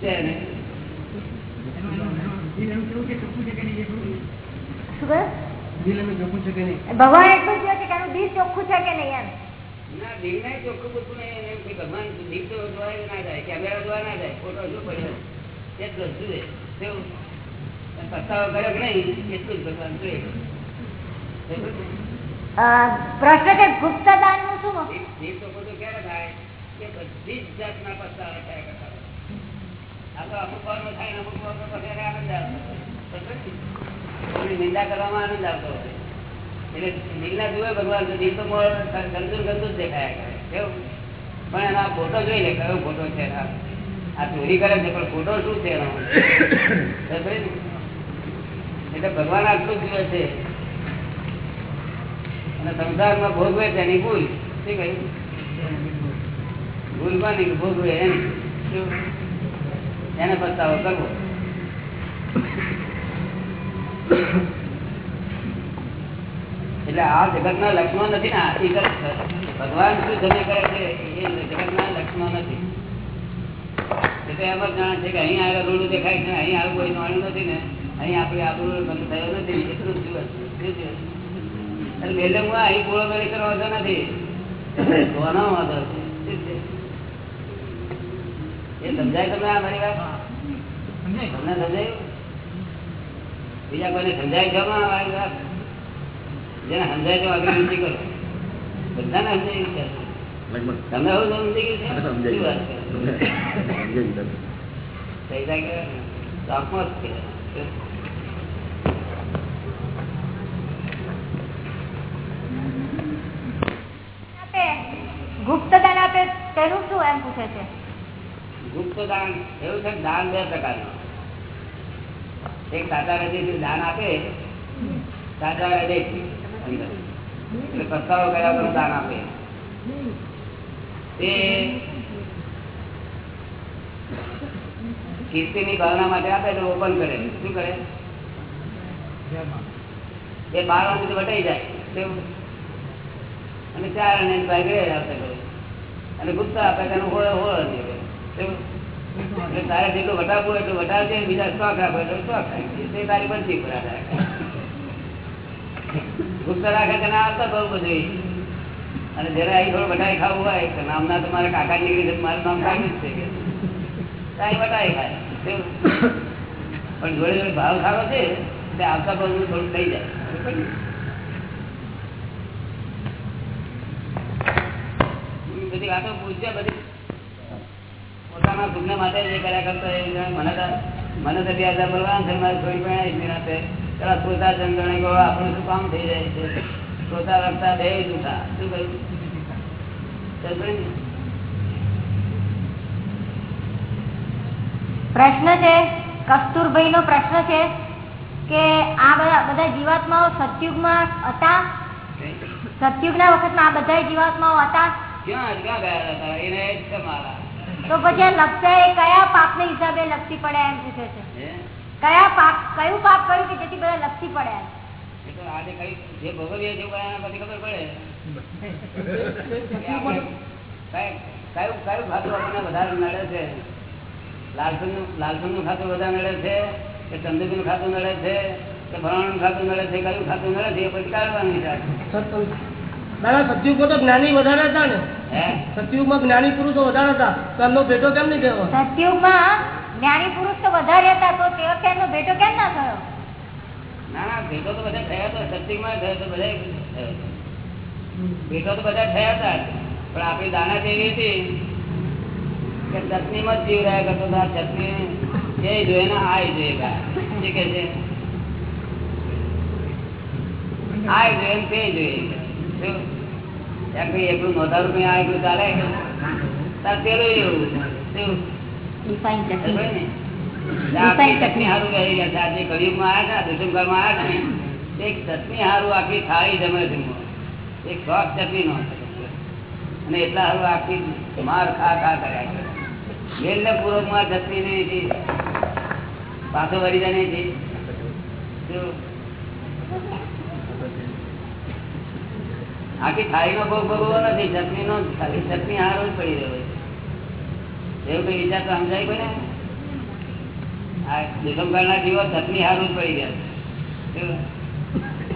છે ને શું કહ્યું? ભગવાન એટલું જ કહે છે કે એનું દિલ ચોખ્ખું છે કે નહીં એમ ના દિલને ચોખ્ખું બધું નહીં એને એમ કે ભગવાન દિલ તો જોવાય ના જાય કેમેરા જોવા ના જાય ફોટો શું પડ્યો એ જ વસ્તુ છે કેવું? અને પસ્તાવો કર્યો કે નહીં એટલું જ ભગવાન જોઈએ અ, પ્રશ્ન છે ગુપ્તદાનનું શું દિલ- દિલ તો બધું ક્યારે થાય કે બધી જ જાતના પસ્તાવા થયા કરતા નિંદા કરવામાં આનંદ આવતો એટલે દિલના જુએ ભગવાન તો ગંદુ ગંદુ જ પણ એના ફોટો જોઈ લે, કયો ફોટો છે આ ચોરી કરે છે, પણ ફોટો શું છે એનો? એટલે ભગવાન આટલું જુએ છે. અને સંસારમાં ભોગવે છે એની ભૂલ શું કહ્યું? ભૂલ કોની ભોગવે એની શું? એને પસ્તાવો કરવો. એટલે આ જગત ના લક્ષ્મણ નથી ને હકીકત. ભગવાન શું જમે કરે છે, એ જગત ના લક્ષ્મણ નથી એમ જ જાણે છે કે અહીં આગળ રૂડું દેખાય છે, અહીં આવું કોઈ નોણ્યું નથી ને, અહીં આપણે આપણું બંધ થયો નથી એટલું જ દિવસ હું અહીં પૂરો કરી કરવો નથી. કોનો વાંધો છે? એ સમજાય તમને આ મારી વાત? તમને સમજાયું બીજા કોઈને સમજાય છે મારી વાત? જેને સમજાય છે આગળ વિનંતી કરો. બધાને સમજાયું છે. તમને એવું સમજી ગયું છે વાત છે? થઈ જાય કે શોખમાં જ છે. આપે ગુપ્તદાન આપે તેનું શું એમ પૂછે છે? ગુપ્ત દાન એવું છે દાન બે પ્રકારનું. એક સાચા હૃદયથી દાન આપે, સાચા હૃદયથી એટલે પસ્તાવો કર્યા પણ દાન આપે. તે કીર્તિની ભાવના માટે આપે તો ઓપન કરે. શું કરે? એ બાર વાગે વટાઈ જાય? અને ચાર અને ભાઈ આવતા કરે અને ગુપ્ત આપે, તેનું હોય હોય તારે જેટલું વટાવવું એટલું વટાવજે બીજા શોખ રાખો એટલે શોખ રાખજે. તે તારી બનતી પૂરા ગુપ્ત રાખે. તેને આવતા બહુ બધું. અને જયારે અહીં થોડું વટાઈ ખાવું હોય તો નામના તો કાકા નીકળી છે મારું નામ કાઢ્યું જ છે કાંઈ વટાઈ ખાય. પણ જોડે જોડે ભાવ સારો છે તે આવતા બહુ થોડું થઈ જાય? બધી વાતો પૂછ્યા બધી. પોતાના સુખને માટે જે કર્યા કરતા એ મને મને તો બે હજાર છે મારે થોડી પણ નિરાતે પેલા શ્રોતા જન ગણે ગયો આપણું શું કામ થઈ જાય છે? શ્રોતા રખતા બે જૂઠા શું કહ્યું પ્રશ્ન છે કસ્તુરભાઈ નો પ્રશ્ન છે કે આ બધા બધા જીવાત્માઓ સતયુગમાં હતા? સતયુગના વખતમાં આ બધા જીવાત્માઓ હતા? ક્યાં ક્યાં ગયા હતા? એને જ મારા. તો પછી આ લપસા એ કયા પાપને હિસાબે લપસી પડે એમ પૂછે છે. કયા પાપ કયું પાપ કર્યું કે જેથી બધા લપસી પડે જે ભોગવીએ પછી ખબર પડે? કયું કયું ખાતું આપણને વધારે નડે છે? લાલસનનું લાલસનનું ખાતું વધારે નડે છે? કે ચંદુકી નું ખાતું નડે છે? કે ભરણ ખાતું નડે છે? કયું ખાતું નડે છે? એ પછી કાઢવાનું વિચાર દાદા સતયુગમાં તો જ્ઞાની વધારે હતા ને. સતયુગમાં જ્ઞાની પુરુષો વધારે હતા. તો એમનો ભેટો કેમ નહીં થયો? સતયુગમાં જ્ઞાની પુરુષ તો વધારે હતા તો તે વખતે એમનો ભેટો કેમ ના થયો? ના ના ભેટો તો બધા થયા તો સત્યુગમાં થયો તો બધા ભેટો તો બધા થયા હતા. પણ આપણી દાના જેવી હતી કે ચટણીમાં જ જીવ રહ્યા કરતો હતો. આ ચટણી એ જોઈએ ને આ જોઈએ કા. કે છે? આ જોઈએ તે જોઈએ. એકલું નોંધારું કઈ આ એકલું ચાલે? તારે પેલું એવું. ચટણી. છે. છે, છે ને, એક ચટણી હારું આખી થાળી જમે છે એક શોખ ચટણી નો અને એટલા હારું આખી માર ખા ખા કર્યા કરે. વેલને પૂર્વકમાં નહીં પાછો વળી જાય નહીં? આખી થાળી નો ભોગ ભોગવો નથી, ચટણી નો, ખાલી ચટણી હારો જ પડી રહ્યો એવું કઈ વિચાર તો સમજાય કોઈને આ ના જીવો ચટણી હારું પડી ગયા?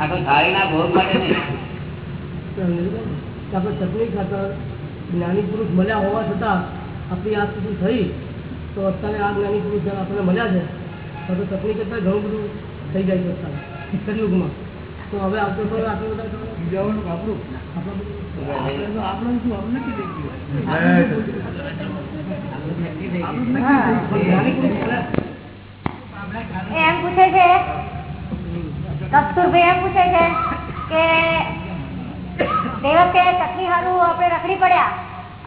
આખો થાળીના ભોગ માટે નહીં. આપણે ચટણી ખાતર જ્ઞાની પુરુષ મળ્યા હોવા છતાં આપણી આ સુધી થઈ, તો અત્યારે આ જ્ઞાની પુરુષ આપણને મળ્યા છે, તો ચટણી કરતાં ઘણું બધું થઈ જાય અત્યારે કલયુગમાં તો હવે આવતો બધા બીજાઓનું એમ પૂછે છે, કસ્તુરભાઈ એમ પૂછે છે કે તે વખતે ચટણી હારું આપણે રખડી પડ્યા.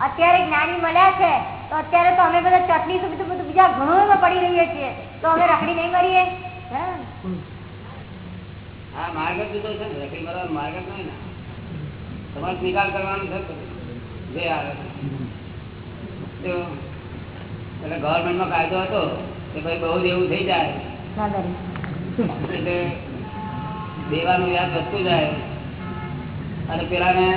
અત્યારે જ્ઞાની મળ્યા છે, તો અત્યારે તો અમે બધા ચટણી બધું બધું બીજા ઘણું પડી રહીએ છીએ. તો અમે રખડી નહીં મળીએ હે? આ માર્ગ જુદો છે ને રખડી મારવાનો માર્ગ જ નહીં ને. તમારે નિકાલ કરવાનો છે જે આવે. એટલે ગવર્મેન્ટમાં કાયદો હતો કે ભાઈ બહુ જ એવું થઈ જાય. એટલે દેવાનું યાદ વધતું જાય. અને પેલાને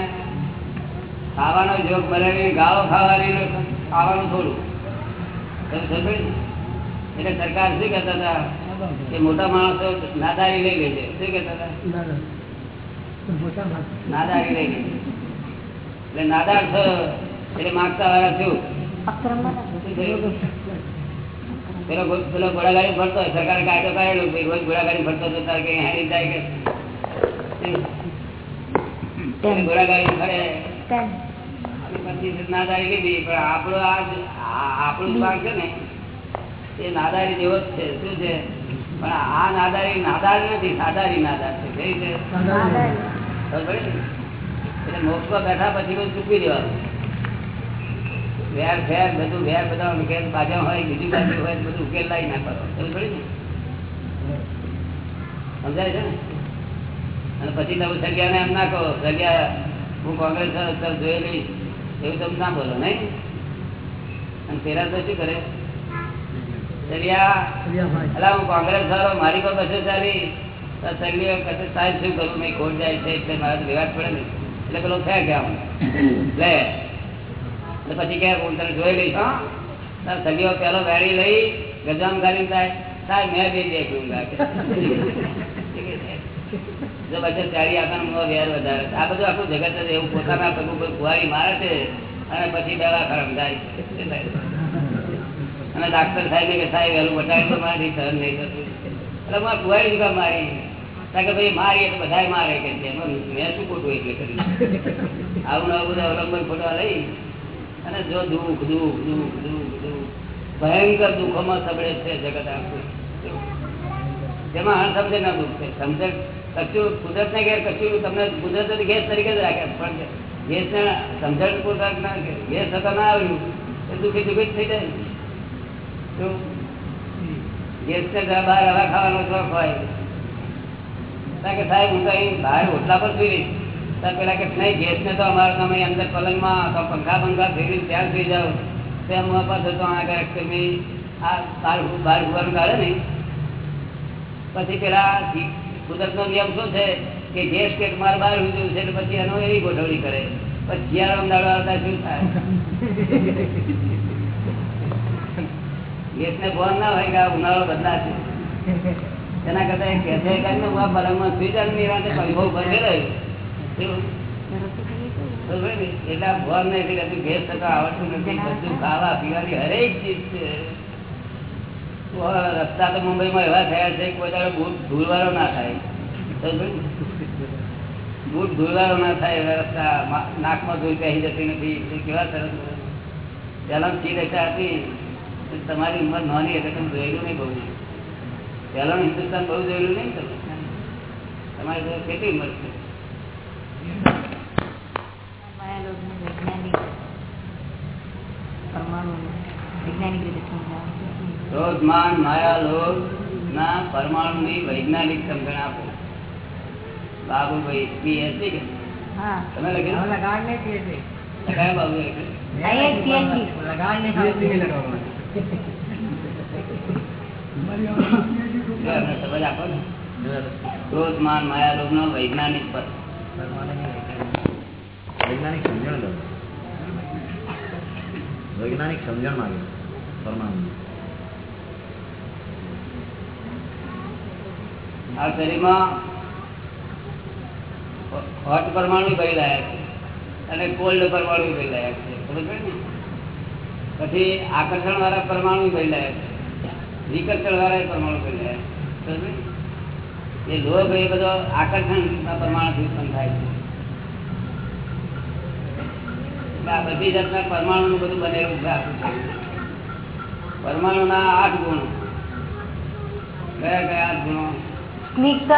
ખાવાનો જોગ બનાવીને ગાળો ખાવાની ખાવાનું થોડું. એટલે સરકાર શું કહેતા હતા? કે મોટા માણસો નાદારી લઈ ગઈ છે. શું હતા? ભાગ નાદારી લઈ ગઈ એટલે નાદાર છો એટલે માગતા વાળા છું. પેલો પેલો ઘોડાગાડી ફરતો હોય સરકારે કાયદો કરેલો રોજ ઘોડાગાડી ફરતો હતો તારે કઈ હેરી જાય કે ઘોડાગાડી ફરે. નાદારી લીધી પણ આપણો આ આપણું ભાગ છે ને એ નાદારી જેવો જ છે. શું છે? પણ આ નાદારી નાદાર નથી સાદારી નાદાર છે. ને? એટલે મોક્ષમાં બેઠા પછી બધું ચૂકી દેવાનું. વેર ફેર બધું વેર બધા ઉકેલ બાજા હોય બીજું બાજુ હોય બધું ઉકેલ લાવી નાખવાનો. ખબર પડી ને? સમજાય છે ને? અને પછી તમે જગ્યાને એમ ના કહો જગ્યા હું કોંગ્રેસ જોયેલી એવું તમે ના બોલો નહીં? અને પેલા તો શું કરે? કોંગ્રેસ વાળો મારી પર બસે ચાલી તો સગલીઓ સાહેબ શું કરું? નહીં ખોટ જાય છે એટલે મારે તો પડે ને એટલે પેલો થયા કે લે. પછી કે હું તને જોઈ લઈશ. હા. પેલો ગાડી લઈ ગજામ ગાડી થાય. સાહેબ મેં બે દેખ્યું જો બચત ગાડી આપણને વેર વધારે. આ બધું આખું જગત એવું પોતાના પગ ઉપર કુવારી મારે છે અને પછી દવા છે થાય? અને ડાક્ટર સાહેબ કે, સાહેબ બતાવી તો મારી, સહન નહીં થતું. એટલે મારે કુવારી દીધા મારી. કે, ભાઈ મારીએ તો બધા મારે કે છે. મેં શું ખોટું એટલે કર્યું? આવું આવું બધા અવલંબન ફોટા લઈ અને જો દુઃખ દુઃખ દુઃખ દુઃખ દુઃખ, ભયંકર દુઃખોમાં સબળે છે જગત આખું. તેમાં અણસમજે ના દુઃખ છે. સમજે કશું કુદરત ને ઘેર કશું તમને કુદરત ગેસ તરીકે જ રાખે. પણ ગેસ ને સમજણ પૂર્વક ના ગેસ થતા ના આવ્યું, એ દુઃખી દુઃખી થઈ જાય. બહાર હવા ખાવાનો પેલા કુદરત નો નિયમ શું છે? કે ગેસ કે મારે બહાર ઉજવું છે પછી એનો એવી ગોઠવણી કરે. પછી શિયાળો દાડો આવતા શું થાય? ગેસ ને ના હોય કે આ ઉનાળો બદલાશે. એના કરતા છે કે હું આ પલંગમાં સુઈ જાઉં ને વાતે. એવું? બરોબર. ને? એટલે ભોર ને એટલે કશું ગેસ થતા આવડતું નથી. બધું ખાવા પીવાની હરેક ચીજ છે. રસ્તા તો મુંબઈમાં એવા થયા છે કોઈ દાડો બૂટ ધૂળવાળો ના થાય? બૂટ ધૂળવાળો ના થાય એવા રસ્તા. નાકમાં ધૂળ પહેરી જતી નથી. કેવા સરસ પહેલા રચા હતી તમારી ઉંમર નાની એટલે તમે જોયેલું નહીં બહુ પહેલાનું હિન્દુસ્તાન બહુ જોયેલું નહીં તમે તમારી કેટલી ઉંમર છે? માયાલોકનું વૈજ્ઞાનિક પરમાણુનું વૈજ્ઞાનિક રીતે સમજાવો ક્રોધ માન માયા લોભ ના પરમાણુ ની વૈજ્ઞાનિક સમજણ આપો. બાબુભાઈ પીએચડી કે? હા. તમે લખેલું? કયા બાબુ? આઈએસ ક્રોધ માન માયા લોભ નો વૈજ્ઞાનિક વૈજ્ઞાનિક સમજણ લો વૈજ્ઞાનિક સમજણ માંગે પરમાણુ. આ શરીરમાં હોટ પરમાણુ ભરી રહ્યા છે અને કોલ્ડ પરમાણુ ભરી રહ્યા છે. ખબર ને? પછી આકર્ષણ વાળા પરમાણુ ભરી લાયક વિકર્ષણ વાળા પરમાણુ ખબર પડી? એ લોભ એ બધો આકર્ષણ પરમાણુ ઉત્પન્ન થાય છે. આ બધી જાતના પરમાણુ નું બધું બનેલું છે પરમાણુ ના પરમાણુના આઠ ગુણો. કયા કયા આઠ ગુણો? સ્નિગ્ધ.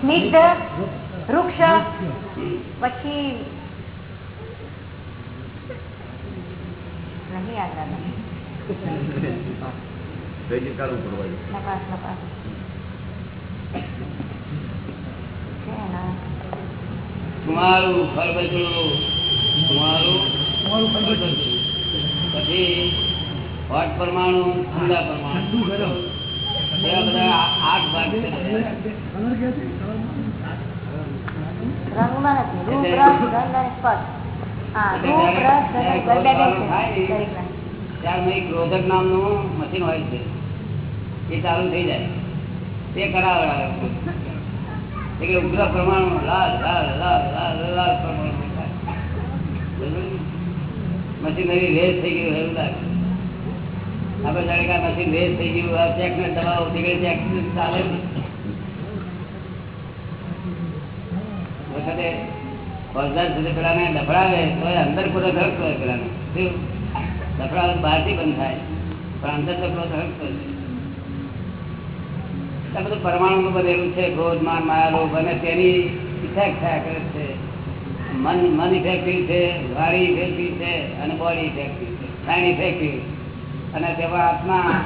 સ્નિગ્ધ વૃક્ષ. પછી નહીં પડવાય નપાસ નપાસ છે ના કુમારું તમારું પંદર ફળબચડું. પછી હોટ પરમાણુ ઠંડા પરમાણુ બધા આઠ ભાગ છે રંગમાં નથી. રૂપ રસ ગંધ અને સ્પર્શ. હા રૂપ રસ ગંધ અને બે બે બે છે. ત્યારમાં એક રોધક નામનું મશીન હોય છે. એ ચાલુ થઈ જાય. તે કરાવડાવે. એટલે ઉગ્ર પરમાણુ લાલ લાલ લાલ લાલ લાલ પ્રમાણ મશીન એવી? મશીનરી રેસ થઈ ગયું એવું લાગે. આપણે જાણે મશીન રેસ થઈ ગયું આ ચેક ને દબાવો દીકરી ચેક ચાલે ને. વખતે ફોજદાર સુધી પેલાને લફડાવે તો એ અંદર પૂરો હળતો હોય પેલાને. તો બહારથી બંધ થાય. પણ અંદર તો પૂરો હોય. આ બધું પરમાણુ બનેલું છે ક્રોધ માન માયાલો બને તેની ઇફેક્ટ થયા, કરે છે. મન મન ઇફેક્ટિવ છે? વાણી ઇફેક્ટિવ છે? અને બોડી ઇફેક્ટિવ છે? સાઇન ઇફેક્ટિવ અને તેમાં આત્મા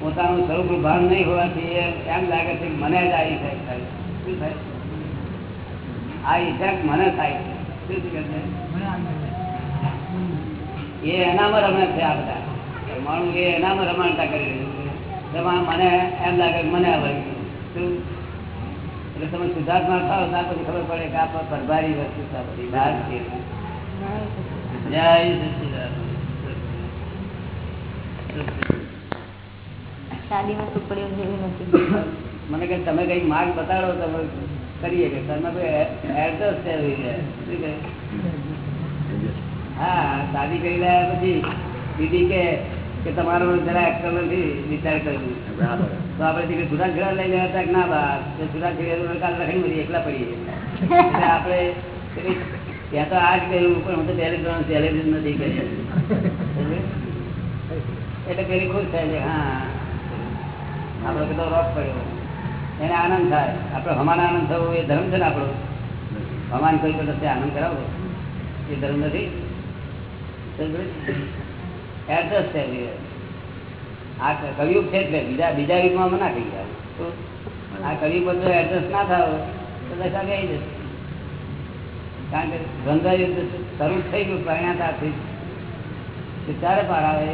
પોતાનું સ્વરૂપનું ભાન નહીં હોવાથી એમ લાગે છે મને જ આ ઇફેક્ટ થાય. શું થાય? આ ઇફેક્ટ મને થાય છે? એ એનામાં રમે છે આ બધા. પરમાણુ એ એનામાં રમણતા કરી રહ્યું છે. તેમાં મને એમ લાગે કે મને આવી શું? એટલે તમે શુદ્ધાત્મા થાવ ત્યાં પછી ખબર પડે કે આ પરભારી વસ્તુ છે બધી. બહાર છે. જય નથી. મને કે તમે કઈ માર્ગ બતાડો તો અમે કરીએ કે તમે કોઈ. શું કહે? હા શાદી કરી રહ્યા પછી દીદી કે કે તમારો જરા એક્ટર નથી વિચાર કર્યું તો આપણે જુદા ખેડા લઈ ગયા હતા કે ના બા જુદા ખેડા કાલ રખડી મળી એકલા પડીએ એટલે આપણે ત્યાં તો આ જ કર્યું પણ હું તો પહેલે ત્રણ નથી કરી એટલે પેલી ખુશ થાય છે હા. આપણો કેટલો રોક પડ્યો. એને આનંદ થાય. આપણો હમાન આનંદ થવો એ ધર્મ છે ને આપણો. હમાન કોઈ પણ રસ્તે આનંદ કરાવો એ ધર્મ નથી. એડજસ્ટ છે. આ કવિયુગ છે એટલે બીજા બીજા યુગમાં મના થઈ ગયા. તો આ કવિ બધું એડજસ્ટ ના થાય તો દશા કહી જશે? કારણ કે ગંગા યુદ્ધ શરૂ થઈ ગયું પરિણાતાથી ત્યારે પાર આવે?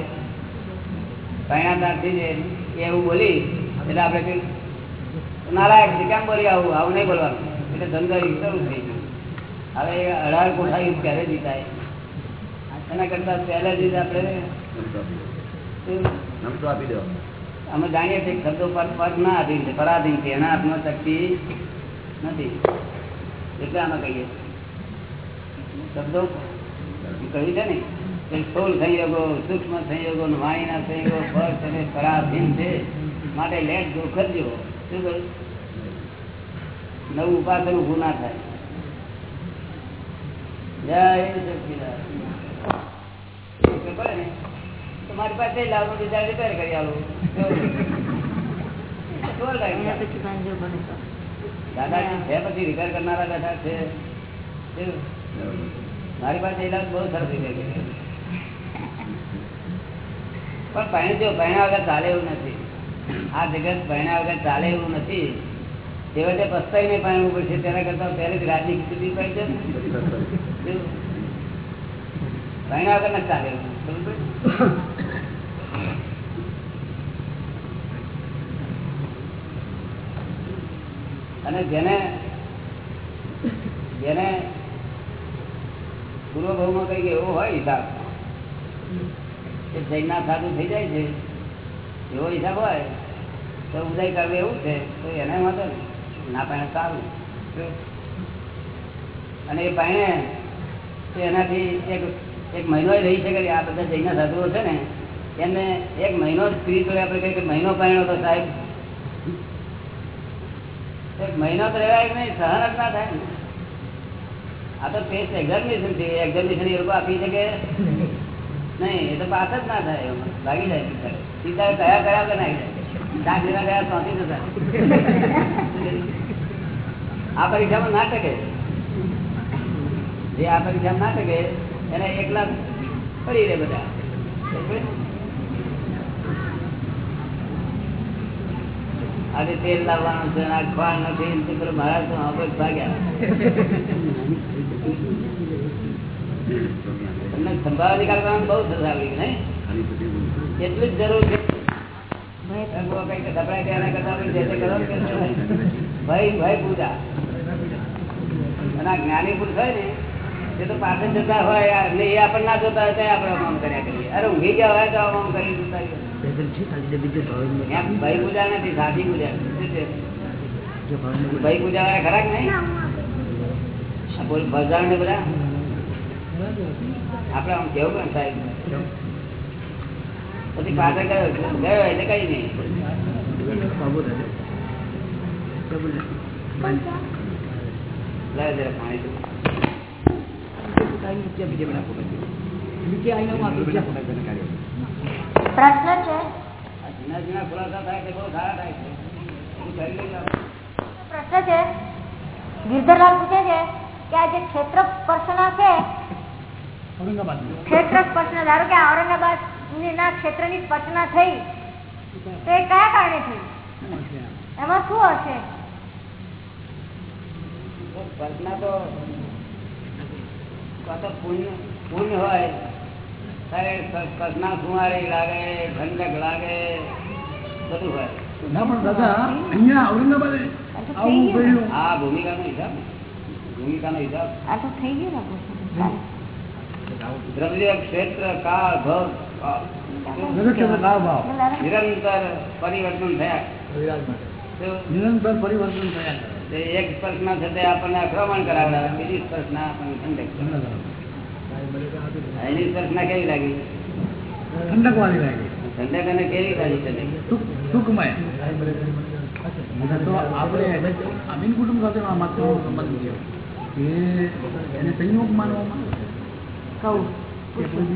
પરિણાતાથી એવું બોલી, એટલે આપણે કઈ નાલાયક છે કેમ બોલી આવું આવું નહીં બોલવાનું. એટલે ધંધા યુદ્ધ શરૂ થઈ ગયું હવે અઢાર કોઠા યુદ્ધ ક્યારે જીતાય? એના કરતા પહેલા જ આપણે આપી દો અમે જાણીએ છીએ શબ્દો પર પર ના આધીન છે પરાધીન છે. એના હાથમાં શક્તિ નથી. એટલે અમે કહીએ. શબ્દો? કહ્યું છે ને સોલ સંયોગો સૂક્ષ્મ સંયોગો વાણીના સંયોગો પરાધીન છે. માટે લેટ જો કરજો શું નવું ઉપાસન ઉભું ના થાય મારી પાસે લાવું ડિઝાઇન રિપેર કરી આવું દાદાજી છે પછી રિપેર કરનારા બેઠા છે. મારી પાસે ઇલાજ બહુ સરસ રીતે કરે. પણ પહેણજો પહેણા વગર ચાલે એવું નથી. આ જગત ભણ્યા વગર ચાલે એવું નથી. છેવટે પસ્તાઈને પાણી પડશે તેના કરતા પહેલેથી રાજી ખીચડી પડી જશે. શું? વગર નથી ચાલે અને જેને જેને પૂર્વ ભાવમાં કઈ એવો હોય હિસાબ કે જૈનના સાધુ થઈ જાય છે. એવો હિસાબ હોય, તો ઉદય કરવું એવું છે, તો એને વાંધો ને પાણે સારું. અને એ પાણે એનાથી એક એક મહિનો રહી શકે, આ બધા જઈને સાધુઓ છે ને, એમને એક મહિનો જ જોડે આપણે કહીએ કે મહિનો પાણ્યો તો સાહેબ. એક મહિનો તો રહેવાય નહીં, સહન જ ના થાય. આ તો ટેસ્ટ એક્ઝામિનેશન છે એક્ઝામિનેશન એ લોકો આપી શકે. નહીં, એ તો પાસ ના થાય ભાગી જાય. સીધા કયા કયા કે નાખી જાય આ પરીક્ષામાં ના ટકે. જે આ પરીક્ષામાં ના ટકે, એને એકલા પડી રહે બધા. આજે તેલ લાવવાનું છે ખોળ નથી મહારાજ ભાગ્યા. તમને સંભાળ નિકાલ કરવાનું બહુ સરસ આવડી નહીં? એટલી જ જરૂર છે. જ્ઞાની પુરુષ હોય ને તે તો પાછળ જતા હોય એટલે એ આપણને ના જોતા હોય આપણે અમામ કર્યા કરીએ. અરે ઊંઘી ગયા હોય તો અમામ કરી જોતા ભય પૂજા નથી સાદી પૂજા. ભાઈ પૂજા વાળા ખરા કે નહીં? બોલ ભજાણ ને બધા? આપણે આમ કેવું પણ સાહેબ પછી પાછળ ગયો ગયો એટલે કઈ નહીં. પ્રશ્ન છે? જૂના જૂના ખુલાસા થાય તે બહુ સારા થાય છે. એ કરી લઈએ આપણે. પ્રશ્ન છે? ગિરધરલાલ પૂછે છે કે આ જે ક્ષેત્ર સ્પર્શના છે ક્ષેત્ર સ્પર્શના ધારો કે ઔરંગાબાદ ના ક્ષેત્રની સ્પર્શના થઈ તો એ કયા કારણે થઈ એમાં શું હશે? તો તો પુણ્ય પુણ્ય હોય. ત્યારે ક- લાગે ઠંડક લાગે બધું હોય. ના પણ દાદા અહીંયા ઔરંગાબાદ આવું બન્યું આ ભૂમિકાનો હિસાબ. ને. ભૂમિકાનો હિસાબ. આ તો. થઈ ગયું. દ્રવ્ય ક્ષેત્ર કાળ ભવ નિરંતર પરિવર્તન. થયા નિરંતર પરિવર્તન થયા. એક સ્પર્શના છે તે આપણને આક્રમણ કરાવે બીજી સ્પર્શના આપણને ઠંડક. એની સ્પર્શના કેવી લાગી? ઠંડક વાળી લાગી. ઠંડક અને કેવી લાગી સુખમય. તો આપણે અમીન કુટુંબ સાથે માત્ર સંબંધ છે કે એને સંયોગ માનવામાં આવે કુટુંબ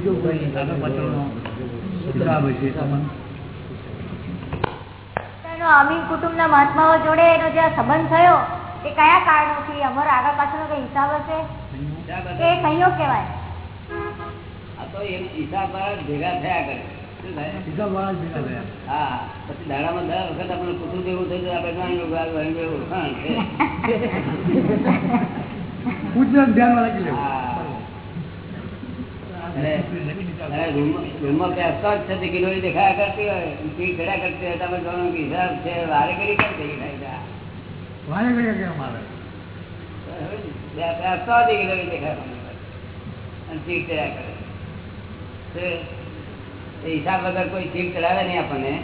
કુટુંબના મહાત્માઓ જોડે એનો જે સંબંધ થયો એ કયા કારણોથી અમારો આગળ પાછળ કઈ હિસાબ હશે? એ સંયોગ કેવાય આ તો એ હિસાબ ભેગા થયા કરે. હિસાબ ભેગા થયા. હા પછી દાડામાં દર વખત આપણે કુટુંબ જેવું થયું તો આપણે ધ્યાનમાં રાખી લેવું. રૂમમાં બેસતા જ છે કિલોરી દેખાયા કરતી હોય. પીઠ ખડા કરતી હોય તો આપણે જોવાનું હિસાબ છે વારે કરી કેમ થઈ થાય વારે ઘડીએ કેમ આવે બે- જ કિલોરી દેખાય અને ચીડ ચડ્યા કરે. હિસાબ વગર કોઈ ચીક ચડાવે નહીં આપણને.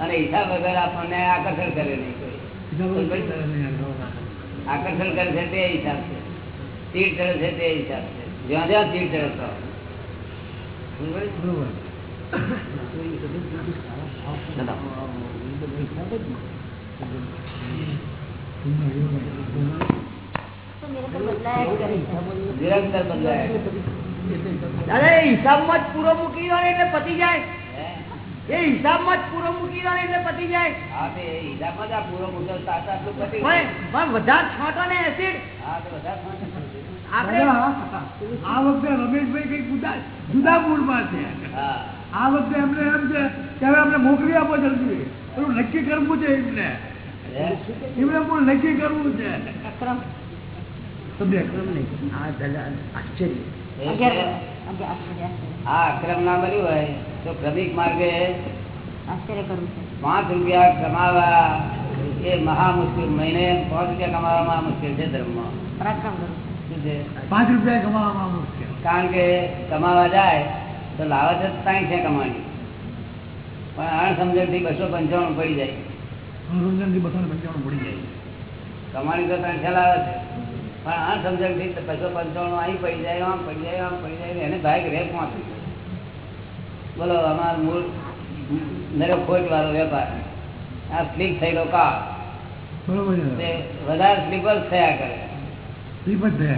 અને હિસાબ વગર આપણને આકર્ષણ કરે નહીં કોઈ. આકર્ષણ કરે છે તે હિસાબ છે. તીર ચડે છે તે હિસાબ છે. જ્યાં જ્યાં ચીડ ચડે દાદા એ હિસાબમાં જ પૂરો મૂકી દો એટલે પતી જાય? એ હિસાબમાં જ પૂરો મૂકી દો એટલે પતી જાય. હિસાબમાં જ આ પૂરો પણ વધારે છાંટો ને એસિડ હા તો વધારે દાદા, આ વખતે રમેશભાઈ કંઈક જુદા જુદા મૂડમાં છે. આ વખતે એમને એમ છે કે હવે આપણે મોકલી આપો જલ્દી. પેલું નક્કી કરવું છે એમને. એમને પણ નક્કી કરવું છે. અક્રમ. તમને અક્રમ નહીં. આ આશ્ચર્ય. ના મળ્યું હોય તો ક્રમિક માર્ગે પાંચ રૂપિયા કમાવા એ મહા મુશ્કેલ મહિને પાંચ રૂપિયા કમાવામાં મુશ્કેલ છે ધર્મમાં. પાંચ રૂપિયા કમાવામાં મુશ્કેલ કારણ કે કમાવા જાય તો લાવે છે સાઈ છે કમાણી પણ આઠ સમજણથી બસો પંચાણું પડી જાય. મનોરંજનથી બસો પંચાણું પડી જાય. કમાણી તો ત્રણ ખ્યાલ આવે છે. પણ આઠ સમજણથી બસો પંચાણું અહીં પડી જાય આમ પડી જાય આમ પડી જાય એને ભાઈ રેપમાંથી બોલો અમાર મૂળ નરે ખોટ વાળો વેપાર. આ સ્લીપ થયેલો કા બરોબર વધારે સ્લીપર થયા કરે. જ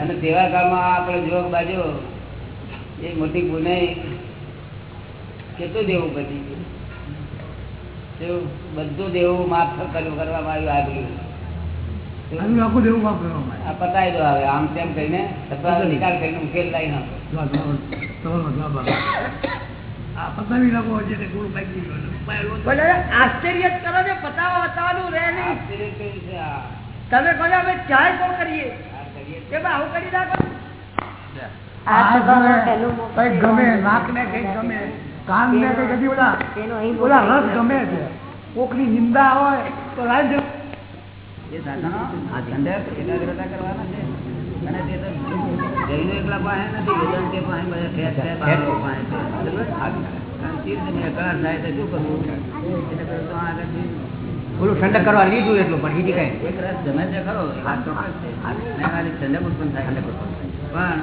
અને તેવા કાળમાં આપણે જોગ બાજુ એ મોટી ગુને કેટલું દેવું બધી બધું દેવું માફ કરવામાં આવ્યું આગળ આખું દેવું માફ કરવામાં આ પતાવી દો હવે આમ તેમ નિકાલ કરીને ઉકેલ લાવી નાખો. પતાવી નાખો છે. આશ્ચર્ય કરો રહે નહીં. છે આ? તમે કહો અમે ચાય કોણ કરીએ? કે આવું કરી નાખો આ સભામાં પહેલું મુક્તિ કંઈક ગમે નાક ને કંઈક ગમે. કાન ને કંઈક હજી ઓલા ઓલા રસ ગમે છે. કોકની નિંદા હોય તો રાજ એ સાધનો ઠંડક એકાગ્રતા કરવાના છે. અને તે તો જૈનો એકલા પાસે નથી પાસે બધા ઠેર ઠેર બાળકો પાસે. છે. બરાબર? કારણ કે ને અકળાટ થાય તો શું કરવું? એટલે તો થોડું ઠંડક કરવા લીધું એટલું પણ બીજી કઈ એક રસ ગમે તે ખરો એ ચોક્કસ છે. ઠંડક ઉત્પન્ન થાય. પણ.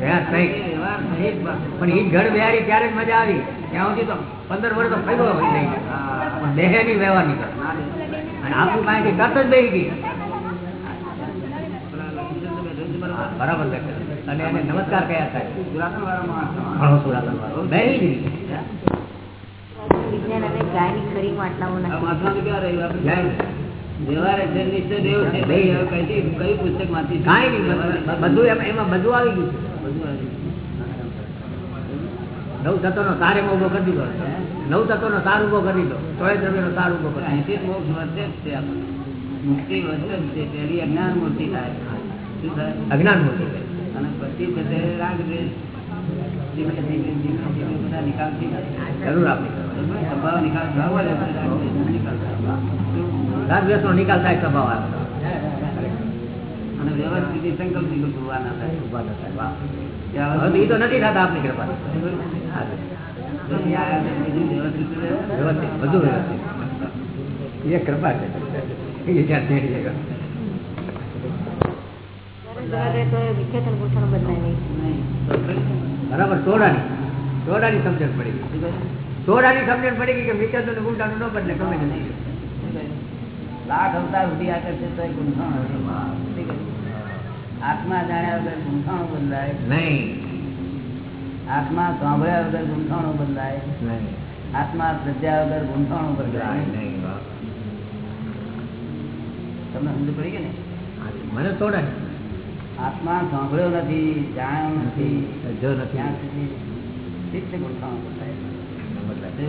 વ્યવહાર સહિત. પાછું. પણ ઈ ઘર બિહારી ત્યારે જ મજા આવી. ત્યાં સુધી તો પંદર વર્ષ તો ફાયદો હોય નહીં. હા. પણ દેહે ની વ્યવહાર નીકળ અને આપણું કાંઈ તરત જ બેસી ગઈ છે બરાબર? અને એને નમસ્કાર કયા થાય? પુરાતનવાળા માણસ. ઘણો વાળો વિજ્ઞાન અને ગાયની ખરી માટલાઓ. નવ તત્વ નો સાર એમાં ઊભો કરી દીધો. નવ તત્વ નો સાર ઊભો કરી દીધો. ચોય દ્રવ્ય નો સાર ઊભો કરી મોક્ષ વધે જ છે મુક્તિ વધે જ છે પહેલી અજ્ઞાન મૂર્તિ થાય. અજ્ઞાન મૂર્તિ છે. અને પછી બધે રાગ દ્વેષ નિકાલ થયો. સ્વભાવ અને વ્યવસ્થિત સંકલ્પ ઊભા ના થાય, ઊભા થાય. વાહ. તો નથી થતા આપની કૃપા વ્યવસ્થિત બધું વ્યવસ્થિત. એ કૃપા છે. એ જ્યાં તેડી જાય. જવા દે તો એ વિખ્યાતન પૂછવાનું બદલાય નહીં નહીં. બરાબર? બરાબર તોડાની તોડાની સમજણ પડી ગઈ શું કહ્યું? તોડાની સમજણ પડી ગઈ કે મિત્રનું ને ગુંડાનું ન બદલે ગમે તે થઈ લાખ અવતાર સુધી આ કરશે તો ગુંઠાણો હશે. આત્મા જાણ્યા વગર ગુંઠાણો બદલાય નહીં આત્મા સાંભળ્યા વગર ગુંઠાણો બદલાય નહીં આત્મા પ્રજ્ઞા વગર ગુંઠાણો બદલાય નહીં વાહ. તમને સમજ પડી ગઈ ને હાજી. મને તોડાની આત્મા સાંભળ્યો નથી જાણ્યો નથી જો નથી. ત્યાં સુધી છે ગુંઠાણો બદલાય.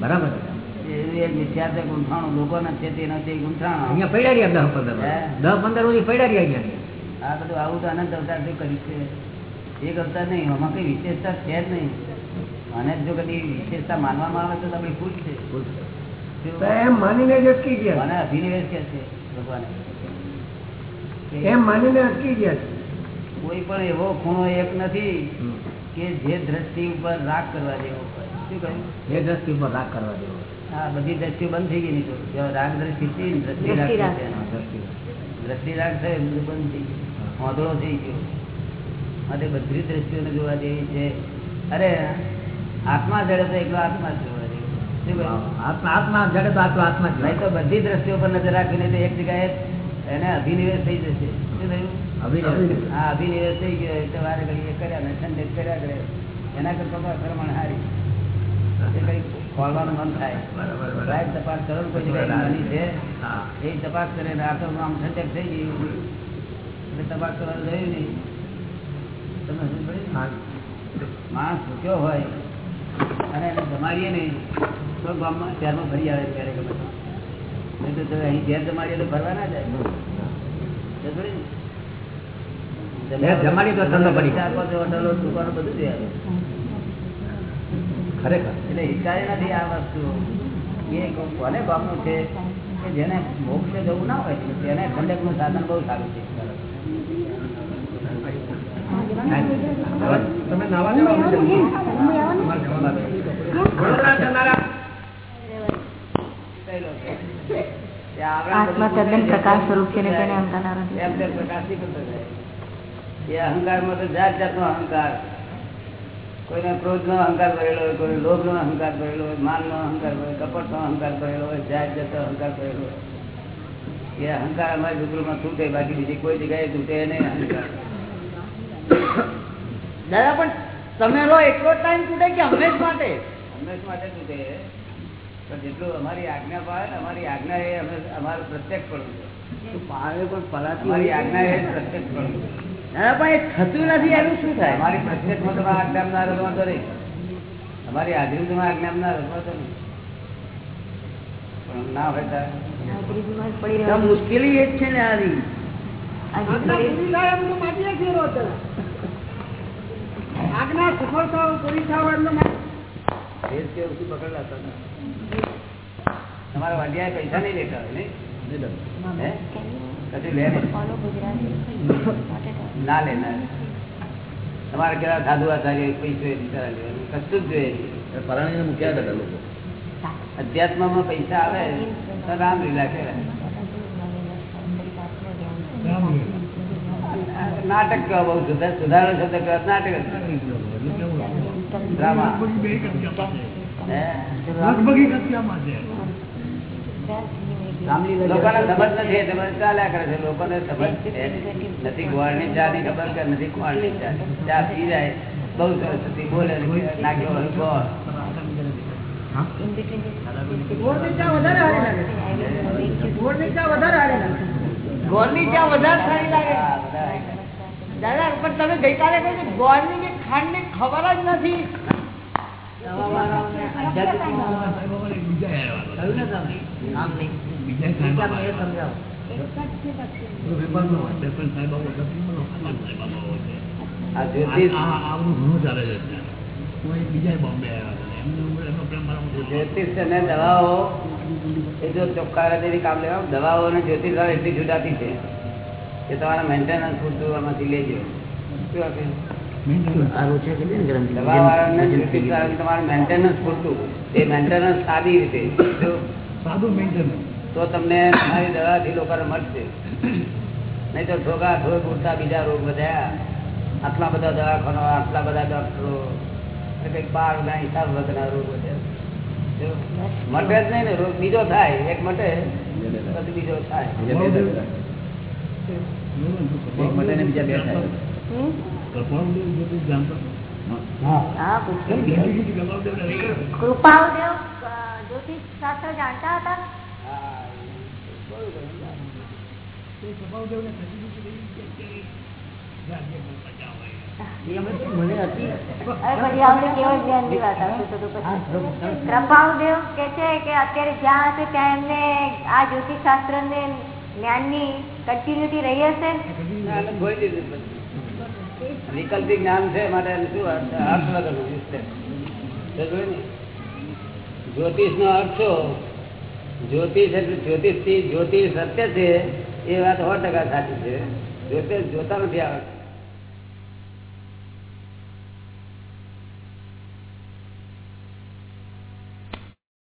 બરાબર. છે. એ એક મિથ્યા છે ગુંઠાણું લોકોના છે તે નથી ગુંઠાણો અહીંયા પડ્યા રહ્યા દસ પંદર દસ પંદર સુધી પડ્યા રહ્યા અહીંયા. આ બધું આવું તો અનંત અવતાર કર્યું છે? એક અવતાર નહીં આમાં કઈ વિશેષતા છે જ નહીં. અને જો કદી વિશેષતા માનવામાં આવે તો આપણી ખુશ છે. એમ માનીને જ અટકી ગયા. મને અભિનિવેશ કે છે ભગવાને. એમ માનીને અટકી ગયા કોઈ પણ એવો ખૂણો એક નથી કે જે દ્રષ્ટિ ઉપર રાગ કરવા જેવો શું કહ્યું? જે દ્રષ્ટિ ઉપર રાગ કરવા જેવો હા બધી દ્રષ્ટિઓ બંધ થઈ ગઈ નહીં રાગ દ્રષ્ટિ હતી દ્રષ્ટિ રાગ દ્રષ્ટિ રાગ. છે. દ્રષ્ટિ દ્રષ્ટિ થયો બધું બંધ થઈ ગયું. વાંધળો થઈ ગયો. માટે બધી દ્રષ્ટિઓને જોવા જેવી છે. અરે આત્મા જડે તો એકલો આત્મા જ જોવા જેવો. શું કહ્યું? આત્મા આત્મા જડે તો આટલો આત્મા જ નહીં તો બધી દ્રષ્ટિઓ પર નજર રાખીને એક જગ્યાએ એને અભિનિવેશ થઈ જશે. શું થયું? હા અભિનિવેશ થઈ ગયો. એટલે વારે ઘડીએ કર્યા ને ઠંડે કર્યા કરે. એના કરતા તો અકર્મણ હારી. એ કઈ ખોલવાનું મન થાય. સાહેબ તપાસ કરો કોઈ છે? એ તપાસ કરે આ તો આમ ઠંડક થઈ ગઈ. એટલે તપાસ કરવાનું રહ્યું નહીં. તમે શું પડી? માણસ ભૂખ્યો હોય અને એને જમાડીએ નહીં તો ગામમાં ત્યારમાં ફરી આવે ત્યારે તે. નહીં તો જો અહીં ઘેર જમાડીએ તો ફરવા ના જાય. સમજ પડી ને? ઘેર જમાડીએ તો ઠંડો પડી જાય. ચાર પાંચ હોટલો દુકાનો બધું જ ખરેખર. એટલે હિતકારી નથી આ વસ્તુ. એ કોને ગામનું છે? કે જેને મોક્ષે જવું ના હોય તેને ઠંડકનું સાધન બહુ સારું છે. તમે નાવા જાઓ વડોદરા જનારા આત્મા તદ્દન પ્રકાશ સ્વરૂપ છે. એ અહંકારમાં તો જાત જાતનો અહંકાર. કોઈને ક્રોધમાં અહંકાર ભરેલો હોય કોઈ લોભ નો અહંકાર ભરેલો હોય માન અહંકાર ભરેલો કપટ અહંકાર ભરેલો હોય જાત જાતનો અહંકાર ભરેલો હોય. એ અહંકાર અમારી ઝુંપડીમાં તૂટે બાકી બીજી કોઈ જગ્યાએ તૂટે નહીં અહંકાર. દાદા પણ તમે રહો એટલો ટાઈમ તૂટે કે હંમેશ માટે? હંમેશ માટે તૂટે. પણ જેટલું અમારી આજ્ઞા પાડે ને અમારી આજ્ઞા એ અમે અમારું પ્રત્યક્ષ પડવું છે. પણ પલાતી અમારી આજ્ઞા એ પ્રત્યક્ષ પડવું છે. પણ એ થતું નથી એનું શું થાય? અમારી પ્રત્યેકમાં તમે આજ્ઞાના રમતો નહીં. અમારી હાજરી તમે આજ્ઞાના રમતો નહીં. પણ ના હોય ત્યારે હાજરીમાં જ પડી તો રહેવાનું. મુશ્કેલી એ જ છે ને આવી આજ્ઞા સફળ થાવ પૂરી થાવ એમનો કે ઓછી પકડ લાવતા હતા. તમારા વાંડિયા પૈસા નહીં લેતા હોય નહીં હે? લે નહીં ફોલો ગુજરાતી. ના લેના તમારે કેવા સાધુ આચાર્ય પૈસો બિચારા લેવાનું કશું જ જોઈએ. પરાણીને મૂક્યા હતા લોકો. અધ્યાત્મમાં પૈસા આવે તો રામલીલા કહેવાય. નાટક કહેવા બહુ સુધારો શબ્દ કહેવાય નાટક? લોકોને સમજ નથી ગોળની ચા ની ખબર કે નથી ખોળની ચા? ચા પી જાય. બહુ સરસ હતી. બોલે નાખ્યો ગોળ ગોળની ચા વધારે હારી લાગે ગોળની ચા વધારે હારી લાગે ગોળની ચા વધારે સારી લાગે દાદા પણ તમે ગઈકાલે કહ્યું કે ગોળની કે ખાંડની ખબર જ નથી જ્યોતિષ દવાઓ, એ જો કામ લેવા દવાઓ અને જ્યોતિષ એટલી છૂટાતી છે કે તમારા મેન્ટેનન્સ પૂરતું એમાંથી લેજો શું આપે? દવા વાળાને જ્યોતિષ વાળાને તમારું મેન્ટેનન્સ પૂરતું. એ મેન્ટેનન્સ સાદી રીતે. જો તો તમને તમારી દવાથી લોકો મળશે. નહીં તો ઠોકા ઠોક ઉડતા બીજા રોગ બધા. આટલા બધા દવાખાનો આટલા બધા ડોક્ટરો કંઈક બાર ના હિસાબ વધના રોગ બધા મટે જ નહીં ને રોગ બીજો થાય એક મટે પછી બીજો થાય. બીજા બે થાય. ને અ, જ્યોતિષ શાસ્ત્ર જાણતા હતા? કે છે કે અત્યારે જ્યાં હશે ત્યાં એમને આ જ્યોતિષ શાસ્ત્ર ને જ્ઞાનની કન્ટિન્યુટી રહી હશે ના, એને ખોઈ દીધું બધું. વૈકલ્પિક જ્ઞાન છે માટે શું અર્થ વગરનું? જ્યોતિષ નો અર્થ શું? જ્યોતિષ એટલે જ્યોતિષથી જ્યોતિષ સત્ય છે એ વાત સો ટકા સાચી છે જ્યોતિષ જોતા નથી આવડતું